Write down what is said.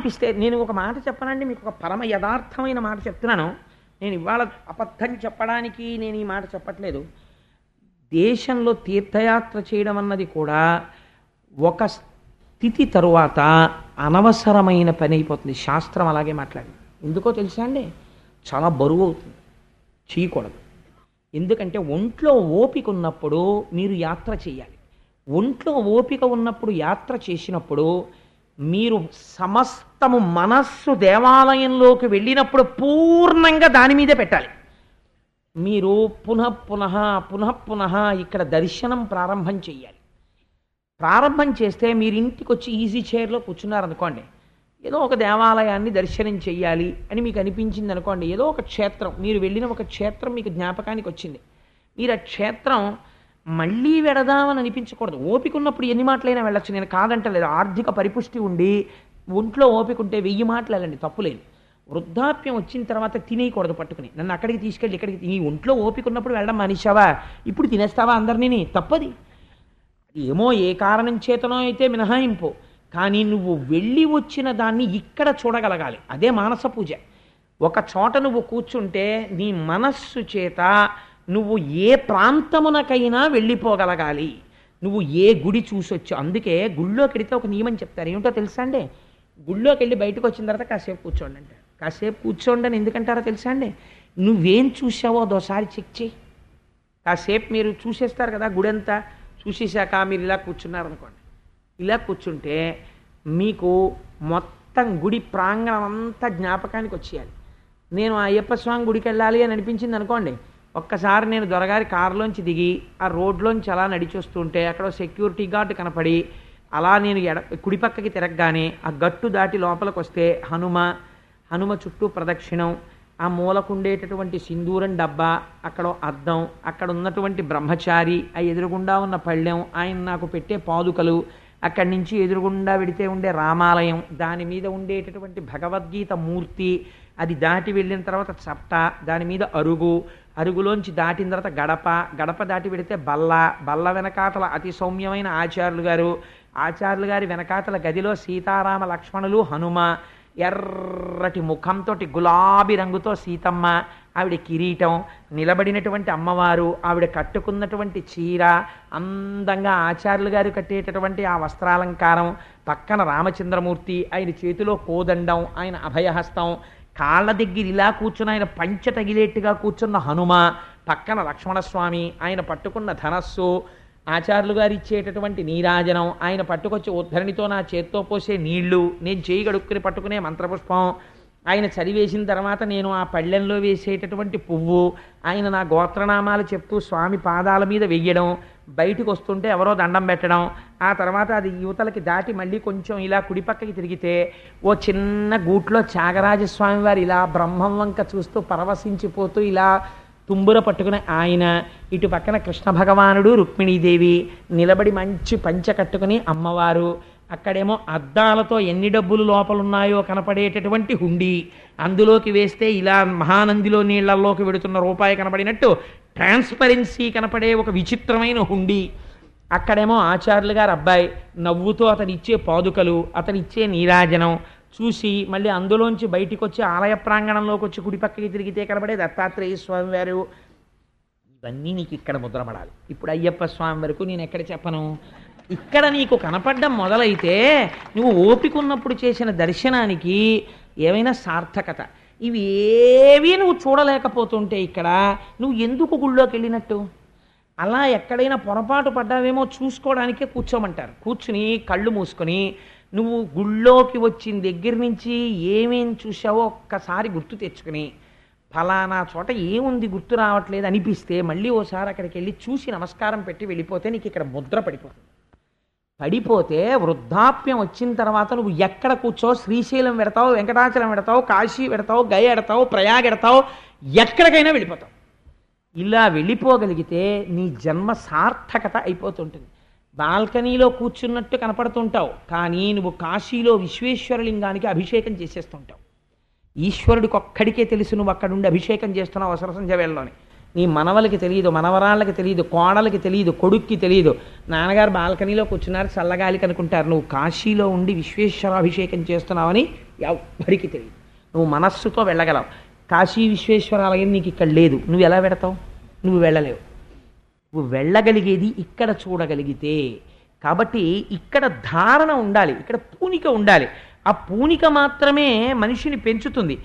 అనిపిస్తే నేను ఒక మాట చెప్పనండి మీకు ఒక పరమ యథార్థమైన మాట చెప్తున్నాను. నేను ఇవాళ అబద్ధం చెప్పడానికి నేను ఈ మాట చెప్పట్లేదు. దేశంలో తీర్థయాత్ర చేయడం అన్నది కూడా ఒక స్థితి తరువాత అనవసరమైన పని అయిపోతుంది. శాస్త్రం అలాగే మాట్లాడింది. ఎందుకో తెలుసా అండి? చాలా బరువు అవుతుంది. చేయకూడదు. ఎందుకంటే ఒంట్లో ఓపిక ఉన్నప్పుడు మీరు యాత్ర చేయాలి. ఒంట్లో ఓపిక ఉన్నప్పుడు యాత్ర చేసినప్పుడు మీరు సమస్తము మనస్సు దేవాలయంలోకి వెళ్ళినప్పుడు పూర్ణంగా దాని మీదే పెట్టాలి. మీరు పునః పునః పునః పునః ఇక్కడ దర్శనం ప్రారంభం చేయాలి ప్రారంభం చేస్తే మీరు ఇంటికి వచ్చి ఈజీ చైర్లో కూర్చున్నారనుకోండి ఏదో ఒక దేవాలయాన్ని దర్శనం చేయాలి అని మీకు అనిపించింది అనుకోండి ఏదో ఒక క్షేత్రం మీరు వెళ్ళిన ఒక క్షేత్రం మీకు జ్ఞాపకానికి వచ్చింది. మీరు ఆ క్షేత్రం మళ్ళీ వెడదామని అనిపించకూడదు. ఓపిక ఉన్నప్పుడు ఎన్ని మాటలైనా వెళ్ళొచ్చు. నేను కాదంటలేదు. ఆర్థిక పరిపుష్టి ఉండి ఒంట్లో ఓపిక ఉంటే వెయ్యి మాటలు వెళ్ళండి తప్పులేదు వృద్ధాప్యం వచ్చిన తర్వాత తినేయకూడదు పట్టుకుని. నన్ను అక్కడికి తీసుకెళ్ళి ఇక్కడికి నీ ఒంట్లో ఓపిక ఉన్నప్పుడు వెళ్ళడం మానేశావా? ఇప్పుడు తినేస్తావా అందరినీ తప్పది. ఏమో ఏ కారణం చేతనో అయితే మినహాయింపు. కానీ నువ్వు వెళ్ళి వచ్చిన దాన్ని ఇక్కడ చూడగలగాలి. అదే మానస పూజ. ఒక చోట నువ్వు కూర్చుంటే నీ మనస్సు చేత నువ్వు ఏ ప్రాంతమునకైనా వెళ్ళిపోగలగాలి. నువ్వు ఏ గుడి చూసొచ్చు. అందుకే గుళ్ళోకి వెడితే ఒక నియమం చెప్తారు. ఏమిటో తెలుసా అండి? గుళ్ళోకి వెళ్ళి బయటకు వచ్చిన తర్వాత కాసేపు కూర్చోండి అంటారు కాసేపు కూర్చోండి అని ఎందుకంటారో తెలుసా అండి? నువ్వేం చూసావో అదోసారి చెక్ చేయి. కాసేపు మీరు చూసేస్తారు కదా గుడి అంతా చూసేశాక మీరు ఇలా కూర్చున్నారనుకోండి. ఇలా కూర్చుంటే మీకు మొత్తం గుడి ప్రాంగణం అంతా జ్ఞాపకానికి వచ్చేయాలి. నేను అయ్యప్ప స్వామి గుడికి వెళ్ళాలి అని అనిపించింది అనుకోండి ఒక్కసారి నేను దొరగారి కారులోంచి దిగి ఆ రోడ్లోంచి అలా నడిచొస్తుంటే అక్కడ సెక్యూరిటీ గార్డ్ కనపడి అలా నేను ఎడ కుడి పక్కకి తిరగగానే ఆ గట్టు దాటి లోపలికి వస్తే హనుమ హనుమ చుట్టూ ప్రదక్షిణం ఆ మూలకుండేటటువంటి సింధూరం డబ్బా అక్కడ అద్దం అక్కడ ఉన్నటువంటి బ్రహ్మచారి ఆ ఎదురుగుండా ఉన్న పళ్ళెం ఆయన నాకు పెట్టే పాదుకలు అక్కడి నుంచి ఎదురుగుండా వెడితే ఉండే రామాలయం దాని మీద ఉండేటటువంటి భగవద్గీత మూర్తి అది దాటి వెళ్ళిన తర్వాత చప్ట దాని మీద అరుగు. అరుగులోంచి దాటిన తర్వాత గడప. గడప దాటి వెడితే బల్ల. బల్ల వెనకాతల అతి సౌమ్యమైన ఆచార్యులు గారు. ఆచార్యులు గారి వెనకాతల గదిలో సీతారామ లక్ష్మణులు హనుమ. ఎర్రటి ముఖంతో గులాబీ రంగుతో సీతమ్మ. ఆవిడ కిరీటం. నిలబడినటువంటి అమ్మవారు. ఆవిడ కట్టుకున్నటువంటి చీర. అందంగా ఆచార్యులు గారు కట్టేటటువంటి ఆ వస్త్రాలంకారం. పక్కన రామచంద్రమూర్తి. ఆయన చేతిలో కోదండం. ఆయన అభయహస్తం. కాళ్ళ దగ్గర ఇలా కూర్చుని ఆయన పంచ తగిలేట్టుగా కూర్చున్న హనుమ పక్కన లక్ష్మణస్వామి ఆయన పట్టుకున్న ధనస్సు ఆచార్యులు గారు ఇచ్చేటటువంటి నీరాజనం ఆయన పట్టుకొచ్చి ఉద్ధరణితో నా చేత్తో పోసే నీళ్ళు నేను చేయి గడుక్కుని పట్టుకునే మంత్రపుష్పం ఆయన చదివేసిన తర్వాత నేను ఆ పళ్ళెంలో వేసేటటువంటి పువ్వు ఆయన నా గోత్రనామాలు చెప్తూ స్వామి పాదాల మీద వెయ్యడం బయటకు వస్తుంటే ఎవరో దండం పెట్టడం ఆ తర్వాత అది యువతలకి దాటి మళ్ళీ కొంచెం ఇలా కుడిపక్కకి తిరిగితే ఓ చిన్న గూట్లో త్యాగరాజస్వామి వారు ఇలా బ్రహ్మం వంక చూస్తూ పరవశించిపోతూ ఇలా తుంబుర పట్టుకుని ఆయన ఇటు పక్కన కృష్ణ భగవానుడు రుక్మిణీదేవి నిలబడి మంచి పంచ కట్టుకుని అమ్మవారు అక్కడేమో అద్దాలతో ఎన్ని డబ్బులు లోపలున్నాయో కనపడేటటువంటి హుండీ. అందులోకి వేస్తే ఇలా మహానందిలో నీళ్ళలోకి వెడుతున్న రూపాయి కనపడినట్టు ట్రాన్స్పరెన్సీ కనపడే ఒక విచిత్రమైన హుండీ. అక్కడేమో ఆచార్యులు గారు అబ్బాయి నవ్వుతూ అతను ఇచ్చే పాదుకలు అతను ఇచ్చే నీరాజనం చూసి మళ్ళీ అందులోంచి బయటికి వచ్చి ఆలయ ప్రాంగణంలోకి వచ్చి కుడిపక్కకి తిరిగితే కనబడే దత్తాత్రేయ స్వామి వారు. ఇవన్నీ నీకు ఇక్కడ ముద్రపడాలి. ఇప్పుడు అయ్యప్ప స్వామి వరకు నేను ఎక్కడ చెప్పను? ఇక్కడ నీకు కనపడడం మొదలైతే నువ్వు ఓపికున్నప్పుడు చేసిన దర్శనానికి ఏమైనా సార్థకత. ఇవి ఏవి నువ్వు చూడలేకపోతుంటే ఇక్కడ నువ్వు ఎందుకు గుళ్ళోకి వెళ్ళినట్టు? అలా ఎక్కడైనా పొరపాటు పడ్డావేమో చూసుకోవడానికే కూర్చోమంటారు. కూర్చుని కళ్ళు మూసుకొని నువ్వు గుళ్ళోకి వచ్చిన దగ్గర నుంచి ఏమేం చూసావో ఒక్కసారి గుర్తు తెచ్చుకుని ఫలానా చోట ఏముంది గుర్తు రావట్లేదు అనిపిస్తే మళ్ళీ ఓసారి అక్కడికి వెళ్ళి చూసి నమస్కారం పెట్టి వెళ్ళిపోతే నీకు ఇక్కడ ముద్ర పడిపోతుంది. పడిపోతే వృద్ధాప్యం వచ్చిన తర్వాత నువ్వు ఎక్కడ కూర్చో శ్రీశైలం పెడతావు వెంకటాచలం పెడతావు కాశీ పెడతావు గయ ఎడతావు ప్రయాగ ఎడతావు ఎక్కడికైనా వెళ్ళిపోతావు. ఇలా వెళ్ళిపోగలిగితే నీ జన్మ సార్థకత అయిపోతుంటుంది. బాల్కనీలో కూర్చున్నట్టు కనపడుతుంటావు కానీ నువ్వు కాశీలో విశ్వేశ్వరలింగానికి అభిషేకం చేసేస్తుంటావు. ఈశ్వరుడికి ఒక్కడికే తెలుసు నువ్వు అక్కడుండి అభిషేకం చేస్తున్నావు అవసర సంధ్య వేళలోని నీ మనవలకి తెలియదు మనవరాళ్ళకి తెలియదు కోడలకి తెలియదు కొడుక్కి తెలియదు. నాన్నగారు బాల్కనీలో కూర్చున్నారు చల్లగాలికి అనుకుంటారు. నువ్వు కాశీలో ఉండి విశ్వేశ్వరాభిషేకం చేస్తున్నావని ఎవరికి తెలియదు. నువ్వు మనస్సుతో వెళ్ళగలవు. కాశీ విశ్వేశ్వరాలయం నీకు ఇక్కడ లేదు. నువ్వు ఎలా పెడతావు నువ్వు వెళ్ళలేవు. నువ్వు వెళ్ళగలిగేది ఇక్కడ చూడగలిగితే. కాబట్టి ఇక్కడ ధారణ ఉండాలి. ఇక్కడ పూనిక ఉండాలి. ఆ పూనిక మాత్రమే మనిషిని పెంచుతుంది.